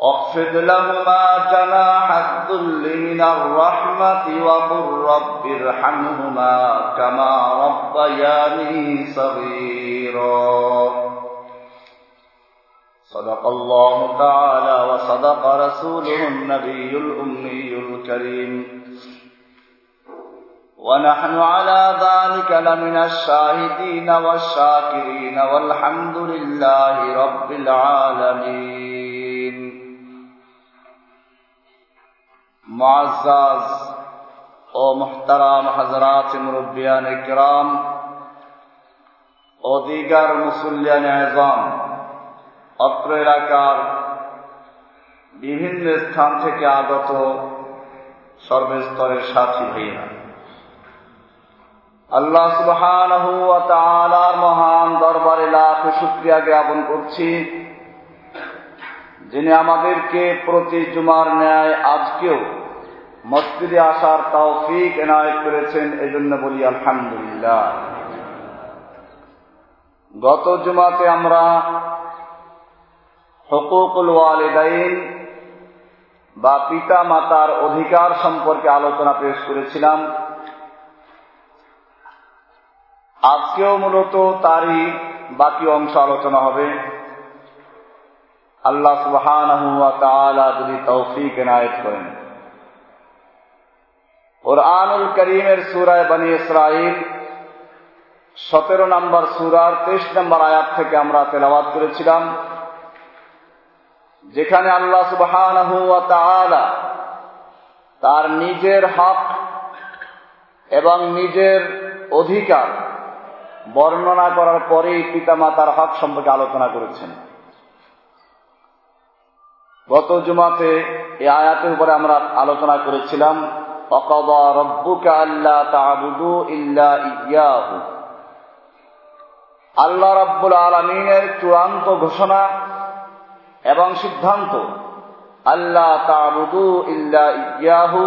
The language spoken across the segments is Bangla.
واخفض لهما جناح الذل من الرحمة وقل رب ارحمهما كما ربياني صغيرا. صدق الله تعالى وصدق رسوله النبي الأمي الكريم. ونحن على ذلك لمن الشاهدين والشاكرين والحمد لله رب العالمين. معزز ও মুহতারাম হজরাত মুরব্বিয়ান ইকরাম ও দিগার মুসল্লিয়ান আজম অত্র এলাকার বিভিন্ন স্থান থেকে আগত সর্বস্তরের সাথী ভাইয়া আল্লাহ সুবহানাহু ওয়া তাআলার মহান দরবারে লাখ শুকরিয়া জ্ঞাপন করছি যিনি আমাদেরকে প্রতি জুমার ন্যায় আজকেও মসজিদে আসার তৌফিক এনায়েত করেছেন এজন্য বলি আলহামদুলিল্লাহ। গত জুমাতে আমরা হকুকুল ওয়ালিদাইন বা পিতা মাতার অধিকার সম্পর্কে আলোচনা পেশ করেছিলাম। আজকেও মূলত তারই বাকি অংশ আলোচনা হবে। আল্লাহ সুবহান যদি তৌফিক এনায়েত করেন। কোরআনুল করিমের সুরায় বনি ইসরাইল সতেরো নম্বর সুরার তেইশ নম্বর আয়াত থেকে আমরা তেলাবাদ করেছিলাম যেখানে আল্লাহ সুবহান তার নিজের হক এবং নিজের অধিকার বর্ণনা করার পরেই পিতামাতার হক সম্পর্কে আলোচনা করেছেন। গত জুমাতে এই আয়াতের উপরে আমরা আলোচনা করেছিলাম। অকবা রব্বুকা আল্লাহ তাবুদু ইল্লা ইয়াহু আল্লাহ রব্বুল আলমিনের চূড়ান্ত ঘোষণা এবং সিদ্ধান্ত আল্লাহ তাবুদু ইল্লা ইয়াহু,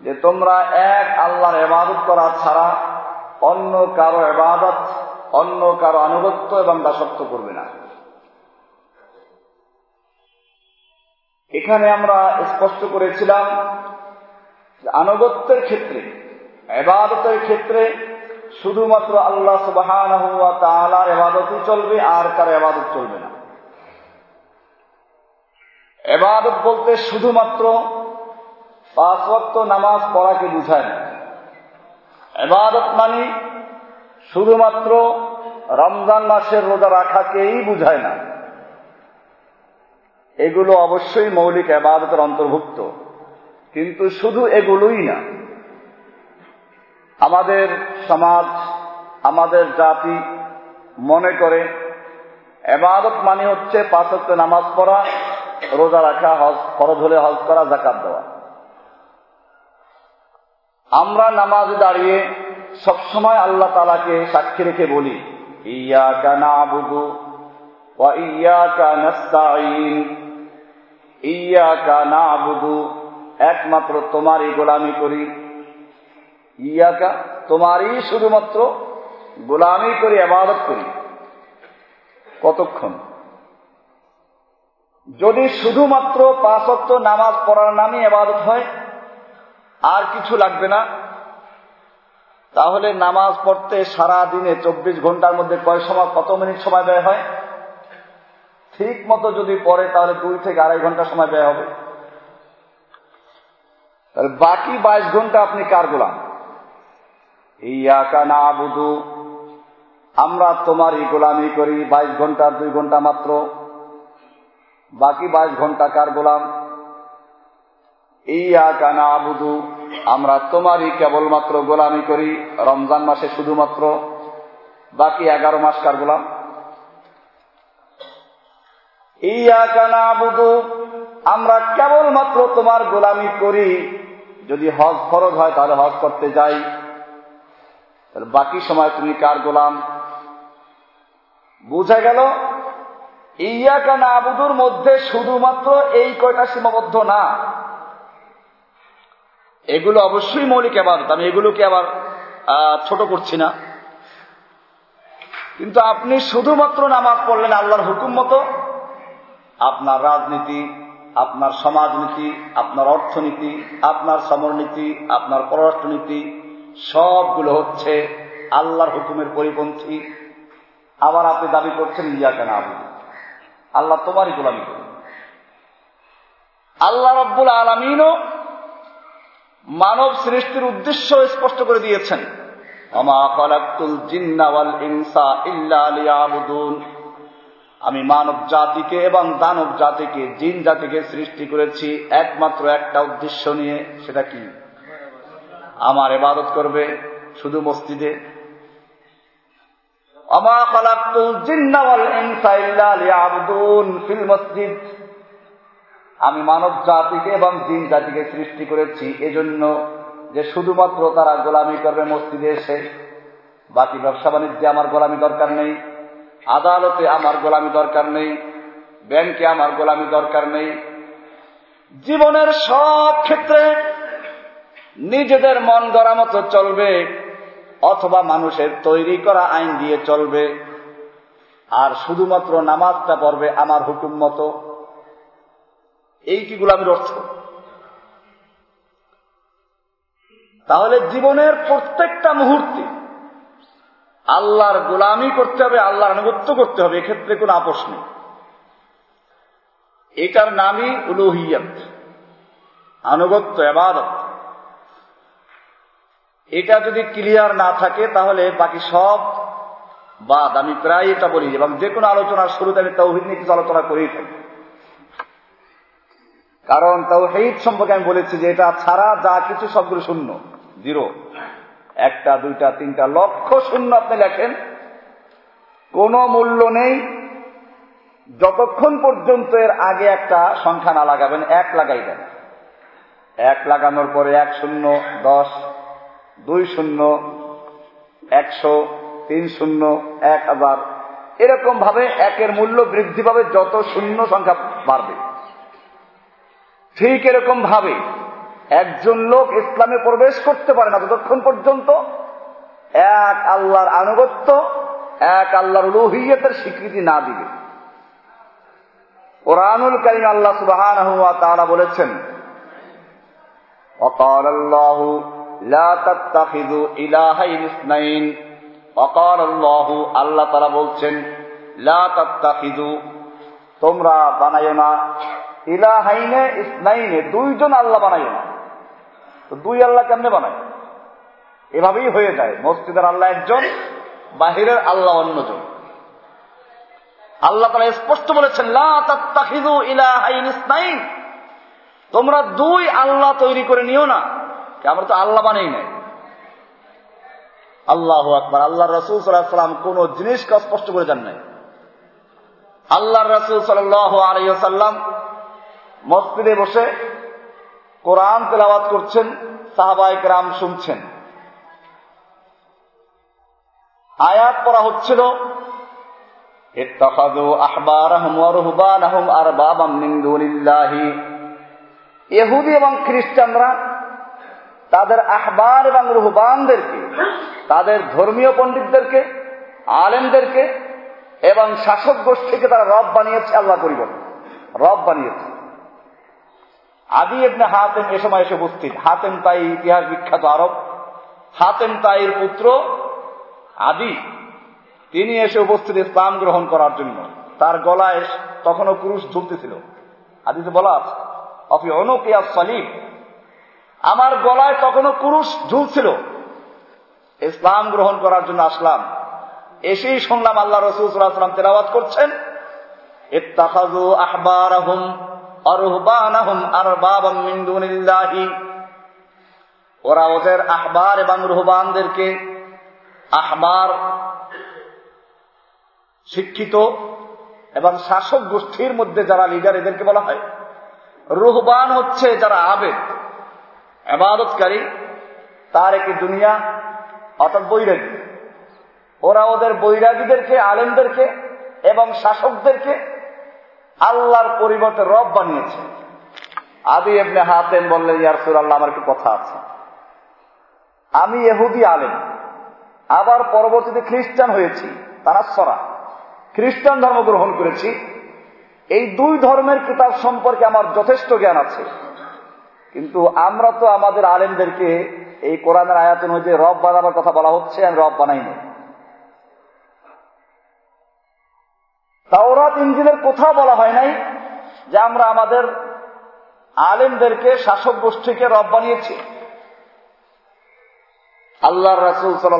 যে তোমরা এক আল্লাহর এবাদত করা ছাড়া অন্য কারও এবাদত অন্য কারও আনুগত্য এবং দাসত্ব করবে না। এখানে আমরা স্পষ্ট করেছিলাম আনুগত্যের ক্ষেত্রে, এবাদতের ক্ষেত্রে শুধুমাত্র আল্লাহ সুবাহান তালার এবাদতই চলবে, আর কার এবাদত চলবে না। এবাদত বলতে শুধুমাত্র পাঁচ নামাজ পড়াকে বুঝায় না। এবাদত মানে শুধুমাত্র রমজান মাসের রোজা রাখাকেই বুঝায় না। এগুলো অবশ্যই মৌলিক এবাদতের অন্তর্ভুক্ত। কিন্তু শুধু এগুলোই না। আমাদের সমাজ, আমাদের জাতি মনে করে, এবাদত মানে হচ্ছে পাঁচত্ব নামাজ পড়া, রোজা রাখা, হজ, ফরজ হলে হজ করা জাকাত দেওয়া। আমরা নামাজে দাঁড়িয়ে সবসময় আল্লাহ তালাকে সাক্ষী রেখে বলি ইয়া কানা আবুদু ইয়া ইয়া কানা আবুদু একমাত্র তোমারই গোলামি করি। ইয়াকা, তোমারই শুধুমাত্র গোলামি করি, আবাদত করি। কতক্ষণ? যদি শুধুমাত্র পাঁচত্ব নামাজ পড়ার নামই আবাদত হয়, আর কিছু লাগবে না, তাহলে নামাজ পড়তে সারা দিনে চব্বিশ ঘণ্টার মধ্যে কয় সময়, কত মিনিট সময় ব্যয় হয়? ঠিক মতো যদি পড়ে, তাহলে দুই থেকে আড়াই ঘণ্টা সময় ব্যয় হবে। তাহলে বাকি বাইশ ঘণ্টা আপনি কার গোলাম? ইয়াকা না বুধু আমরা তোমারই গোলামি করি, বাইশ ঘণ্টার দুই ঘণ্টা মাত্র। বাকি বাইশ ঘণ্টা কার গোলাম? ইয়া কানা আবুদু। আমরা তোমারই কেবলমাত্র গোলামি করি, রমজান মাসে শুধুমাত্র। বাকি এগারো মাস কার গোলাম? ইয়া কানা আবুদু। আমরা কেবলমাত্র তোমার গোলামি করি যদি হজ ফরজ হয়, তাহলে হজ করতে যাই। তাহলে বাকি সময় তুমি কার গোলাম? বুঝা গেল? ইয়াকা না আবুদুর মধ্যে শুধুমাত্র এই কয়টা সীমাবদ্ধ না? এগুলো অবশ্যই মৌলিক আবাদত। আমি এগুলোকে আবার ছোট করছি না। কিন্তু আপনি শুধুমাত্র নামাজ পড়লেন আল্লাহর হুকুম মতো। আপনার রাজনীতি আপনার সমাজনীতি, আপনার অর্থনীতি, আপনার সমরনীতি, আপনার পররাষ্ট্রনীতি, সবগুলো হচ্ছে আল্লাহর হুকুমের পরিপন্থী। আবার আপনি দাবি করছেন ইয়া কেন আবু আল্লাহ তোমারই গোলামি করুন। আল্লাহ রব্বুল আলমিনও মানব সৃষ্টির উদ্দেশ্য স্পষ্ট করে দিয়েছেন। আমি মানব জাতিকে এবং দানব জাতিকে, জিন জাতিকে সৃষ্টি করেছি একমাত্র একটা উদ্দেশ্য নিয়ে, সেটা কি? আমার এবাদত করবে শুধু মসজিদে? আমি মানব জাতিকে এবং জিন জাতিকে সৃষ্টি করেছি এজন্য যে শুধুমাত্র তারা গোলামি করবে মসজিদে এসে, বাকি ব্যবসা বাণিজ্যে আমার গোলামি দরকার নেই। আদালতে আমার গোলামি দরকার নেই, ব্যাংকে আমার গোলামি দরকার নেই। জীবনের সব ক্ষেত্রে নিজেদের মন গড়া মতো চলবে, অথবা মানুষের তৈরি করা আইন দিয়ে চলবে। আর শুধুমাত্র নামাজটা পড়বে আমার হুকুম মতো। এই কি গোলামির অর্থ? তাহলে জীবনের প্রত্যেকটা মুহূর্তে আল্লাহর গোলামি করতে হবে, আল্লাহর আনুগত্য করতে হবে, এক্ষেত্রে কোনো আপোষ নেই। এটার নামই উলুহিয়ত, আনুগত্য, এবাদত। এটা যদি ক্লিয়ার না থাকে, তাহলে বাকি সব বাদ। আমি প্রায় এটা বলি, এবং যে কোনো আলোচনার শুরুতে আমি তৌহিদ নিয়ে কিছু আলোচনা করেই থাকি। কারণ তাও তৌহিদ সম্পর্কে আমি বলেছি যে এটা ছাড়া যা কিছু সবগুলো শূন্য, জিরো। একটা, দুইটা, তিনটা লক্ষ শূন্য আপনি লেখেন। কোনো মূল্য নেই। যতক্ষণ পর্যন্ত এর আগে একটা সংখ্যা না লাগাবেন, এক লাগাইবেন। এক লাগানোর পরে এক শূন্য, দশ, দুই শূন্য, একশো, তিন শূন্য, এক হাজার। এরকম ভাবে একের মূল্য বৃদ্ধি পাবে যত শূন্য সংখ্যা বাড়বে। ঠিক এরকম ভাবে একজন লোক ইসলামে প্রবেশ করতে পারে না ততক্ষণ পর্যন্ত এক আল্লাহর আনুগত্য এক আল্লাহর লোহিয়তের স্বীকৃতি না দিবে কোরআনুল করিম আল্লাহ সুবাহান তারা বলেছেন وقال الله لا تتخذوا إلهين اثنين وقال الله আল্লাহ তারা বলছেন লা তাত্তাখিদু তোমরা বানাইও না ইলাহাইনে ইসনাইনে দুইজন আল্লাহ বানাইও না তো দুই আল্লাহ কেমনে বানায়? এভাবেই হয়ে যায়। মসজিদের আল্লাহ একজন, বাহিরের আল্লাহ অন্যজন। আল্লাহ তারা স্পষ্ট বলেছেন তোমরা দুই আল্লাহ তৈরি করে নিও না আমরা তো আল্লাহ বানেই নাই। আল্লাহ আকবর। আল্লাহ রসুল সাল্লাম কোন জিনিসকে স্পষ্ট করে যান নাই। আল্লাহ রসুল সাল্লাহ সাল্লাম মসজিদে বসে কোরআন তেলাবাত করছেন সাহাবাইক রাম শুনছেন। আয়াত পড়া হচ্ছিল এহুদি এবং খ্রিস্টানরা তাদের আহবার এবং রুহবানদেরকে, তাদের ধর্মীয় পণ্ডিতদেরকে, আলেমদেরকে এবং শাসক গোষ্ঠীকে তারা রব বানিয়েছে, আল্লাহ করিব রব বানিয়েছে। আদি এবনে হাতেম এ সময় এসে উপস্থিত। হাতেম তাই ইতিহাস বিখ্যাত আরব। হাতেম তাইয়ের পুত্র আদি। তিনি এসে উপস্থিত ইসলাম গ্রহণ করার জন্য। তার গলায় তখনও পুরুষ ঝুলতেছিল। আদিতে বলা আছে, অফি অনুকিয়া সালিম। আমার গলায় তখনও পুরুষ ঝুলছিল। ইসলাম গ্রহণ করার জন্য আসলাম। এসেই শুনলাম আল্লাহ রসুল করছেন ওরা ওদের আহবার এবং রুহবানদেরকে আহবার শিক্ষিত এবং শাসক গোষ্ঠীর মধ্যে যারা লিডার এদেরকে বলা হয়, রুহবান হচ্ছে যারা আবেদ, আবাদতকারী, তার একটি দুনিয়া অর্থাৎ বৈরাগী। ওরা ওদের বৈরাগীদেরকে, আলেমদেরকে এবং শাসকদেরকে আল্লাহর পরিবর্তে রব বানিয়েছে। আদি এমনি হাতেন বললেন ইয়ারসুল আল্লাহ আমার একটু কথা আছে। আমি এহুদি আলেম। আবার পরবর্তীতে খ্রিস্টান হয়েছি তারা সরা খ্রিস্টান ধর্ম গ্রহণ করেছি। এই দুই ধর্মের কিতাব সম্পর্কে আমার যথেষ্ট জ্ঞান আছে। কিন্তু আমরা তো আমাদের আলেমদেরকে এই কোরআনের আয়াত অনুযায়ী রব বানাবার কথা বলা হচ্ছে আমি রব বানাইনি। তাওরাত ইঞ্জিনের কোথাও বলা হয় নাই যে আমরা আমাদের আলেমদেরকে শাসক গোষ্ঠীকে রব বানিয়েছি। আল্লাহ রাসুল সাল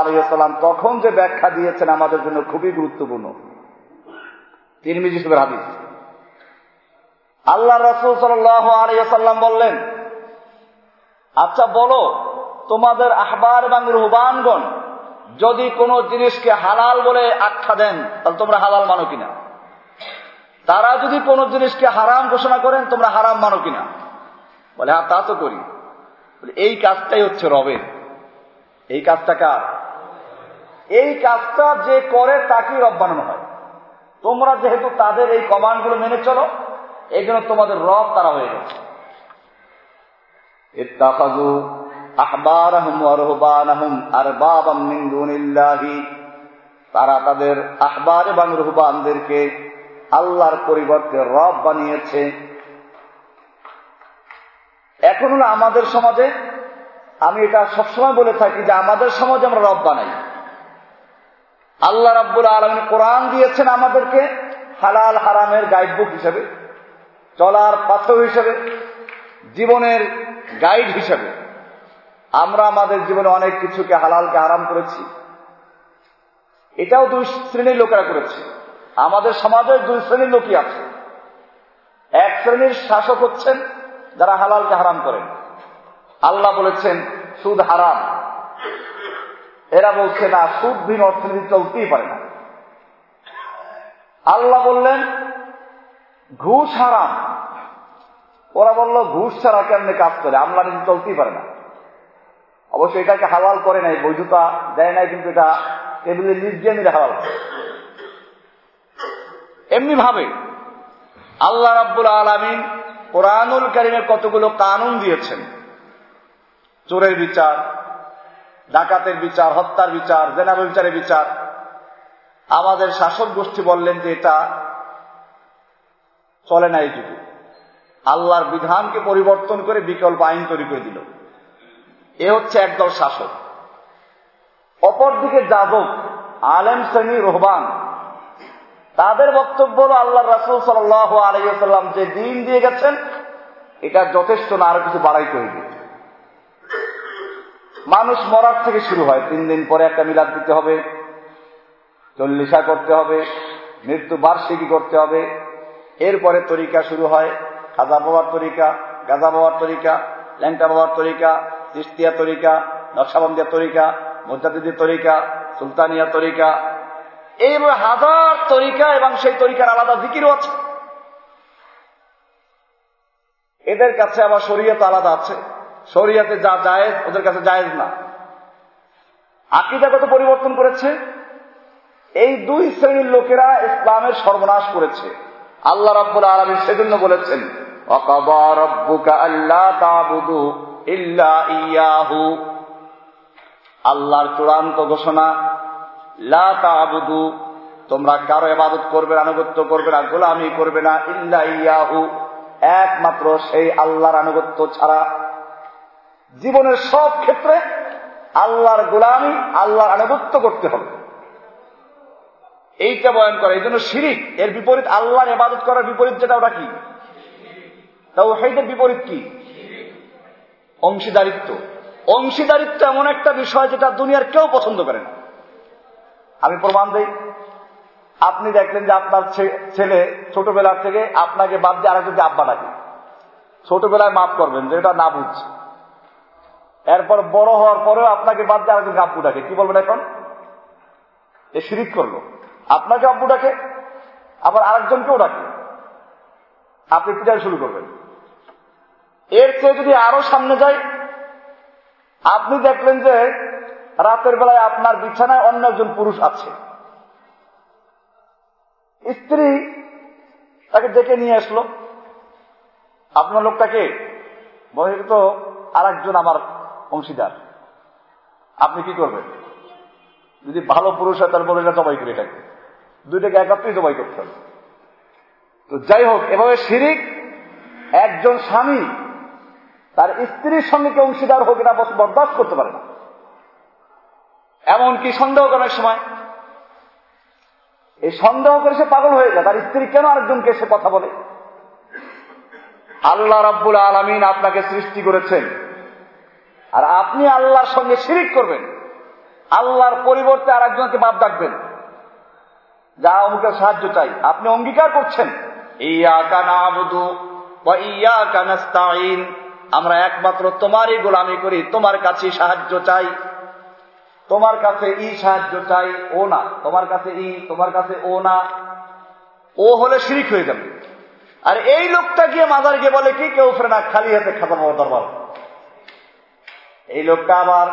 আলিয়াল্লাম তখন যে ব্যাখ্যা দিয়েছেন আমাদের জন্য খুবই গুরুত্বপূর্ণ। তিন মিজিসের হাদিস। আল্লাহ রাসুল সাল আলিয়াল্লাম বললেন আচ্ছা বলো, তোমাদের আহবার এবং রুহবানগণ যদি কোন জিনিসকে হালাল বলে আখ্যা দেন, তাহলে তোমরা হালাল মানো কিনা? তারা যদি কোন জিনিসকে হারাম ঘোষণা করেন, তোমরা হারাম মানো কিনা? বলে হ্যাঁ তা তো করি। এই কাজটাই হচ্ছে রবের। এই কাজটা কার? এই কাজটা যে করে, তাকেই রব বানানো হয়। তোমরা যেহেতু তাদের এই কমান্ডগুলো মেনে চলো এই জন্য তোমাদের রব তারা হয়ে গেছে। তারা তাদের আহবার এবং রুহবানদেরকে আল্লাহর পরিবর্তে রব বানিয়েছে। এখন হলো আমাদের সমাজে, আমি এটা সবসময় বলে থাকি যে আমাদের সমাজে আমরা রব বানাই। আল্লাহ রাব্বুল আলমিন কোরআন দিয়েছেন আমাদেরকে হালাল হারামের গাইড বুক হিসেবে, চলার পাথর হিসেবে, জীবনের গাইড হিসেবে। আমরা আমাদের জীবনে অনেক কিছুকে হালালকে হারাম করেছি। এটাও দুই শ্রেণির লোকেরা করেছে। আমাদের সমাজে দুই শ্রেণির লোকই আছে। এক শ্রেণির শাসক হচ্ছেন যারা হালালকে হারাম করেন। আল্লাহ বলেছেন, সুদ হারাম। এরা বলছে, না, সুদ সুদহীন অর্থনীতি চলতেই পারে না। আল্লাহ বললেন, ঘুষ হারাম। ওরা বলল, ঘুষ ছাড়া কেমনে কাজ করে? আমলানি চলতেই পারে না। অবশ্যই এটাকে হালাল করে নাই, বৈধতা দেয় নাই, কিন্তু এটা টেবিলে নিজে মিলে হালাল এমনি ভাবে আল্লাহ রাব্বুল আলমিন কোরআনুল করিমের কতগুলো কানুন দিয়েছেন? চোরের বিচার, ডাকাতের বিচার, হত্যার বিচার জেনাব বিচারের বিচার। আমাদের শাসক গোষ্ঠী বললেন যে এটা চলে না এই যুগে আল্লাহর বিধানকে পরিবর্তন করে বিকল্প আইন তৈরি করে দিল। এ হচ্ছে একদল শাসক। অপরদিকে যাদব, আলেম শ্রেণি রোহবান। তাদের বক্তব্য হল আল্লাহ রাসুল সাল আলাইসাল্লাম যে দিন দিয়ে গেছেন, এটা যথেষ্ট না আরও কিছু বাড়াই হইবে। মানুষ মরার থেকে শুরু হয়, তিন দিন পরে একটা মিলাদ দিতে হবে, চল্লিশা করতে হবে, মৃত্যু বার্ষিকী করতে হবে, এরপরে তরিকা শুরু হয়, খাজা পাওয়ার তরিকা, গাজা বাবার তরিকা, ল্যাংটা বাবার তরিকা তিস্তিয়া তরিকা, নকশাবন্দিয়া তরিকা মুজাদিদির তরিকা, সুলতানিয়া তরিকা, এইভাবে হাজার তরিকা এবং সেই তরিকার আলাদা জিকিরও আছে। এদের কাছে আবার শরীয়ত আলাদা আছে। শরীয়তে যা জায়েজ, ওদের কাছে জায়েজ না। আকিদাগত পরিবর্তন করেছে। এই দুই শ্রেণির লোকেরা ইসলামের সর্বনাশ করেছে। আল্লাহ রাব্বুল আলমী সেজন্য বলেছেন আল্লাহর চূড়ান্ত ঘোষণা, লা তোমরা কারও এবাদত করবে আনুগত্য করবে না, গোলামি করবে না, ইল্লা ইয়াহু। একমাত্র সেই আল্লাহর আনুগত্য ছাড়া। জীবনের সব ক্ষেত্রে আল্লাহর গোলামি, আল্লাহর আনুগত্য করতে হবে। এইটা বয়ন করে, এই জন্য শিরিক, এর বিপরীত আল্লাহর এবাদত করার বিপরীত যেটা, ওটা কি? তাও সেইটার বিপরীত কি? অংশীদারিত্ব। অংশীদারিত্ব এমন একটা বিষয় যেটা দুনিয়ার কেউ পছন্দ করে না। আমি প্রমাণ দিই। আপনি দেখলেন যে আপনার ছেলে ছোটবেলার থেকে আপনাকে বাদ দিয়ে আরেকজনকে আব্বা ডাকে। ছোটবেলায় মাফ করবেন যে এটা না বুঝছে। এরপর বড় হওয়ার পরেও আপনাকে বাদ দিয়ে আরেকজনকে আব্বু ডাকে। কি বলবেন এখন? এ শিরিক করল। আপনাকে আব্বু ডাকে, আবার আরেকজনকেও ডাকে। আপনি পিটাই শুরু করবেন। এর চেয়ে যদি আরও সামনে যাই, আপনি দেখলেন যে রাতের বেলায় আপনার বিছানায় অন্য একজন পুরুষ আছে। স্ত্রী তাকে ডেকে নিয়ে আসলো। আপনার লোকটাকে বলে তো আর একজন আমার অংশীদার। আপনি কি করবেন? যদি ভালো পুরুষ হয়, তাহলে বলে জবাই করে এটাকে দুইটাকে একত্রেই জবাই করতে হবে। তো যাই হোক, এভাবে শিরিক, একজন স্বামী তার স্ত্রীর সঙ্গে কেউ অংশীদার হোক না বরদাস্ত করতে পারে না। এমনকি সন্দেহ করার সময় এই সন্দেহ করে সে পাগল হয়ে যায়। তার স্ত্রী কেন আরেকজনকে সে কথা বলে? আল্লাহ রাব্বুল আলমিন আপনাকে সৃষ্টি করেছেন। আর আপনি আল্লাহর সঙ্গে শিরিক করবেন। আল্লাহর পরিবর্তে আর একজনকে বাদ ডাকবেন। যা অমুকের সাহায্য চাই। আপনি অঙ্গীকার করছেন। ইয়া কানা আবুদু ইয়া কানাস্তাইন আমরা একমাত্র তোমারই গোলামি করি, তোমার কাছে সাহায্য চাই। তোমার কাছে ই সাহায্য চাই, ও না। তোমার কাছে ই, তোমার কাছে ও না। ও হলে শিরিক হয়ে যাবে। আর এই লোকটা গিয়ে মাজার গিয়ে বলে, কি কেউ ফেরে না, খালি হাতে খাতা পাওয়ার দরবার। এই লোকটা আবার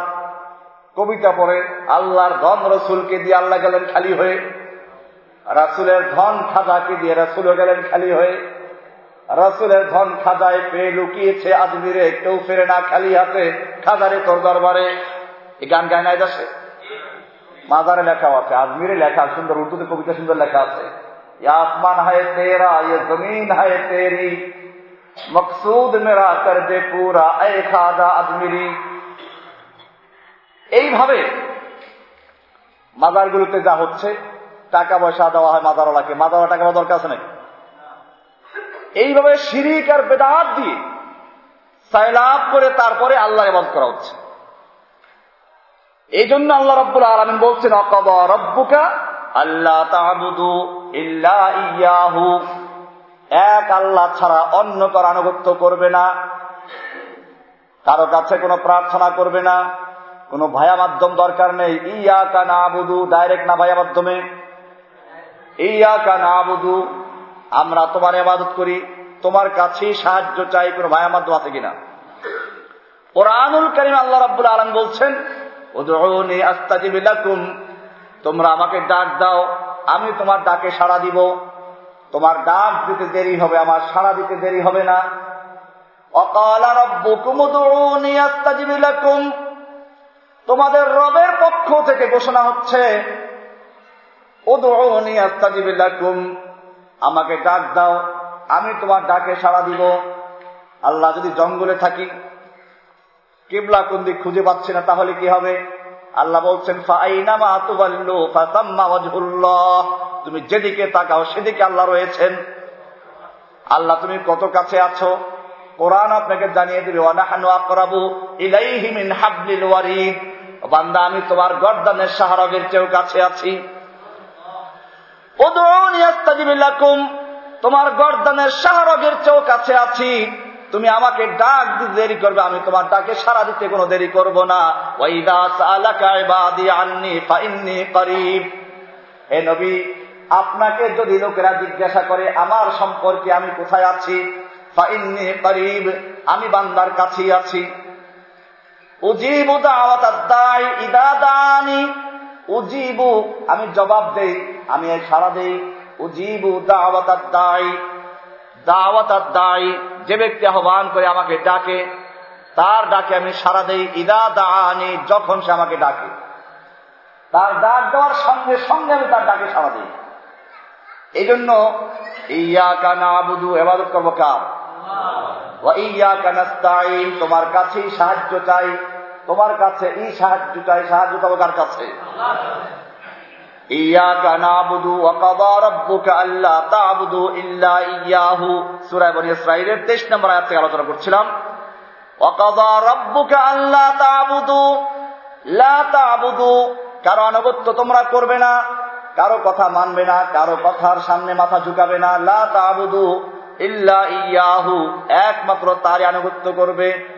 কবিতা পড়ে, আল্লাহর ধন রসুলকে দিয়ে আল্লাহ গেলেন খালি হয়ে, রাসুলের ধন খাজাকে দিয়ে রাসুল গেলেন খালি হয়ে। রাসুলের ধন খাজায় পেয়ে লুকিয়েছে আজমিরে, কেউ ফেরে না খালি হাতে খাজারে তোর দরবারে। এই গান গায় না যাচ্ছে মাজারে লেখা আছে, আজমিরে লেখা সুন্দর উর্দুতে কবিতা সুন্দর লেখা আছে। আসমান হায় তেরা ইয়ে জমিন হায় তেরি, মকসুদ মেরা কর দে পুরা, এ খাদা আজমিরি। এইভাবে মাজারগুলোতে যা হচ্ছে, টাকা পয়সা দেওয়া হয় মাদারওয়ালাকে মাদারওয়ালা টাকা দরকার আছে নাকি? এইভাবে শিরিক আর বেদাত দিয়ে সাইলাভ করে তারপরে আল্লাহ এবাদ করা হচ্ছে। এই জন্য আল্লাহ রব্বুল আলমিন বলছেন অকব রব্বুকা আল্লাহ তাহবুদু ইল্লা এক আল্লাহ ছাড়া অন্য কর আনুগত্য করবে না, কারও কাছে কোনো প্রার্থনা করবে না, কোনো ভায়া মাধ্যম দরকার নেই। ইয়া কা না আবুদু ডাইরেক্ট না ভায়া মাধ্যমে। ইয়া কা না আবুদু আমরা তোমার এবাদত করি, তোমার কাছেই সাহায্য চাই, কোনো ভায়া মাধ্যম আছে কিনা। কোরআনুল করিম আল্লাহ রাব্বুল আলম বলছেন তোমরা আমাকে ডাক দাও, আমি তোমার ডাকে সাড়া দিব। তোমার ডাক দিতে দেরি হবে, আমার সাড়া দিতে দেরি হবে না। তোমাদের রবের পক্ষ থেকে ঘোষণা হচ্ছে, উদউনি আস্তাজিব লাকুম আমাকে ডাক দাও, আমি তোমার ডাকে সাড়া দিব। আল্লাহ যদি জঙ্গলে থাকি, কেবলা কোন খুঁজে পাচ্ছি না, তাহলে কি হবে? আল্লাহ বলছেন তুমি যেদিকে তাকাও, সেদিকে আল্লাহ রয়েছেন। আল্লাহ, তুমি কত কাছে আছো? কোরআন আপনাকে জানিয়ে দিবে বান্দা, আমি তোমার গর্দানের সাহারগের চেয়েও কাছে আছি। তোমার গর্দানের শাহরগের চেয়েও কাছে আছি। তুমি আমাকে ডাক দিতে দেরি করবে, আমি তোমার ডাকে সারা দিতে কোনো দেরি করব না। করিব। হে নবী, আপনাকে যদি লোকেরা জিজ্ঞাসা করে, আমার সম্পর্কে আমি কোথায় আছি? আমি বান্দার কাছেই আছি। দানি উজিবু, আমি জবাব দেই, আমি সারা দেই, উজিবু দাওয়াত দাই দাওয়াত দাই, যে ব্যক্তি আহ্বান করে আমাকে ডাকে, তার ডাকে আমি সারা দেই, ইদা দানি যখন সে আমাকে ডাকে। তার ডাক দেওয়ার সঙ্গে সঙ্গে আমি তার ডাকে সারা দিই। এই জন্য ইয়া কানা আবুদু এবাদত করব কার? ইয়া কানাস্তাইন তোমার কাছেই সাহায্য চাই। তোমার কাছে এই সাহায্য চাই সাহায্য পাবো কার কাছে ইয়াহু। সূরা বনী ইসরাঈলের 23 নম্বর থেকে আলোচনা করছিলাম। কারও আনুগত্য তোমরা করবে না, কারও কথা মানবে না, কারও কথার সামনে মাথা ঝুঁকাবে না। লা তা'বুদু ইল্লা ইয়াহু। একমাত্র তারই আনুগত্য করবে।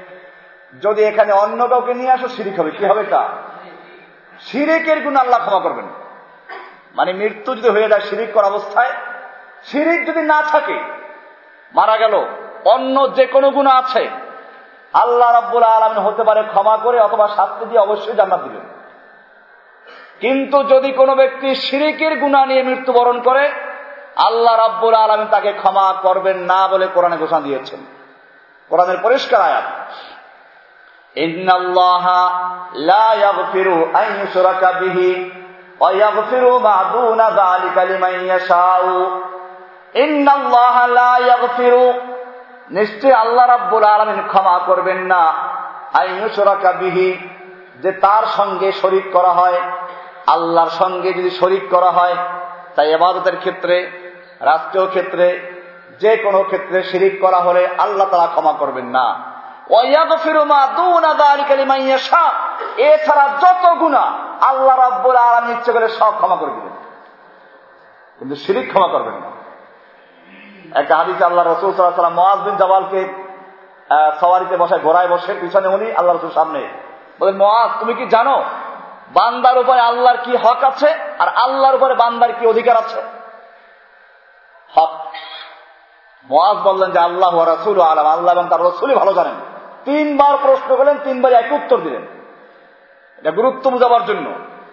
যদি এখানে অন্য কাউকে নিয়ে আসো, শিরিক হবে। কি হবে তা শিরিকের গুণ আল্লাহ ক্ষমা করবেন। মানে মৃত্যু যদি হয়ে যায় শিরিক করা অবস্থায়, শিরিক যদি না থাকে, মারা গেল, অন্য যে কোনো গুণ আছে, আল্লাহ রাব্বুল আলমিন হতে পারে ক্ষমা করে অথবা শাস্তি দিয়ে অবশ্যই জান্নাত দিবেন। কিন্তু যদি কোনো ব্যক্তি শিরিকের গুণা নিয়ে মৃত্যুবরণ করে, আল্লাহ রাব্বুল আলমিন তাকে ক্ষমা করবেন না বলে কোরআনে ঘোষণা দিয়েছেন। কোরআনের পরিষ্কার আয়াত। إن الله لا يغفر أن يشرك به ويغفر ما دون ذلك لمن يشاء إن الله لا يغفر নিশ্চয় আল্লাহ রাব্বুল আলমিন ক্ষমা করবেন না আইনুসরাকা বিহি যে তার সঙ্গে শরিক করা হয় আল্লাহর সঙ্গে যদি শরিক করা হয় তাই এবাদতের ক্ষেত্রে রাষ্ট্রীয় ক্ষেত্রে যে কোনো ক্ষেত্রে শিরিক করা হলে আল্লাহ তারা ক্ষমা করবেন না এছাড়া যত গুণা আল্লাহ রাব্বুল আলম ইচ্ছে করে সব ক্ষমা করে দিবেন। কিন্তু শিরিক ক্ষমা করবেন না। একটা হাদিসে আল্লাহ রসুল সাল্লাম মহাজ বিন জাবালকে সওয়ারিতে বসায় ঘোড়ায় বসে, পিছনে উনি আল্লাহ রসুল সামনে বলেন মহাজ তুমি কি জানো বান্দার উপরে আল্লাহর কি হক আছে আর আল্লাহর উপরে বান্দার কি অধিকার আছে? হক। মহাজ বললেন যে আল্লাহ রসুল আলম। আল্লাহ এবং তার রসুলই ভালো জানেন। তিনবার প্রশ্ন করলেন, তিনবার এক উত্তর দিলেন। এটা গুরুত্ব বুঝাবার জন্য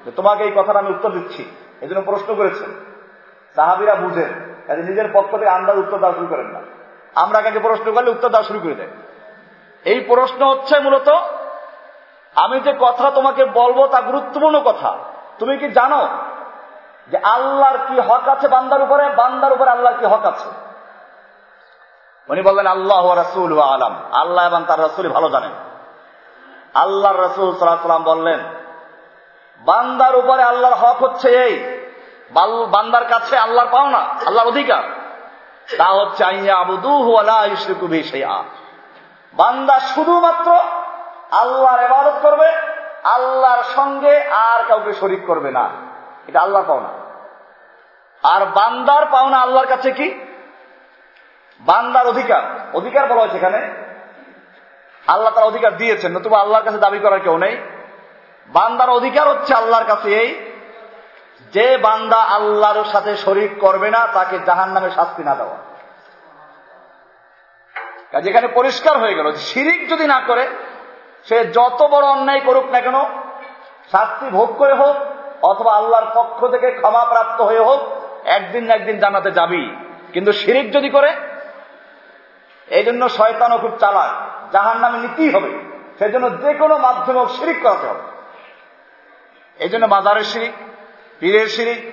যে তোমাকে এই কথাটা আমি উত্তর দিচ্ছি এই জন্য প্রশ্ন করেছেন। সাহাবিরা বুঝেন, কাজে নিজের পক্ষ থেকে আন্দাজ উত্তর দেওয়া শুরু করেন না। আমরা কাকে প্রশ্ন করলে উত্তর দেওয়া শুরু করে দেয়? এই প্রশ্ন হচ্ছে মূলত, আমি যে কথা তোমাকে বলব তা গুরুত্বপূর্ণ কথা। তুমি কি জানো যে আল্লাহর কি হক আছে বান্দার উপরে? বান্দার উপরে আল্লাহর কি হক আছে? উনি বললেন, আল্লাহ রসুল আলম। আল্লাহ এবং তার রসুল ভালো জানেন। আল্লাহ রসুল সাল্লাম বললেন, বান্দার উপরে আল্লাহর হক হচ্ছে এই বান্দার কাছে আল্লাহর পাওনা, আল্লাহর অধিকার। তা হচ্ছে বান্দা শুধুমাত্র আল্লাহর এবাদত করবে, আল্লাহর সঙ্গে আর কাউকে শরিক করবে না। এটা আল্লাহর পাওনা। আর বান্দার পাওনা আল্লাহর কাছে কি? বান্দার অধিকার। অধিকার বলা হয়েছে এখানে। আল্লাহ তার অধিকার দিয়েছেন, নতুবা আল্লাহর কাছে দাবি করার কেউ নেই। বান্দার অধিকার হচ্ছে আল্লাহর কাছে এই যে বান্দা আল্লাহর সাথে শরিক করবে না, তাকে জাহান নামে শাস্তি না দেওয়া। যেখানে পরিষ্কার হয়ে গেল শিরিক যদি না করে, সে যত বড় অন্যায় করুক না কেন, শাস্তি ভোগ করে হোক, অথবা আল্লাহর পক্ষ থেকে ক্ষমা প্রাপ্ত হয়ে হোক, একদিন না একদিন জানাতে যাবি কিন্তু শিরিক যদি করে এই জন্য শয়তানও খুব চালাক। জাহান নামে নিতেই হবে। সেজন্য যে কোনো মাধ্যমে শিরিক করাতে হবে। এই জন্য মাজারের শিরিক, পীরের শিরিক,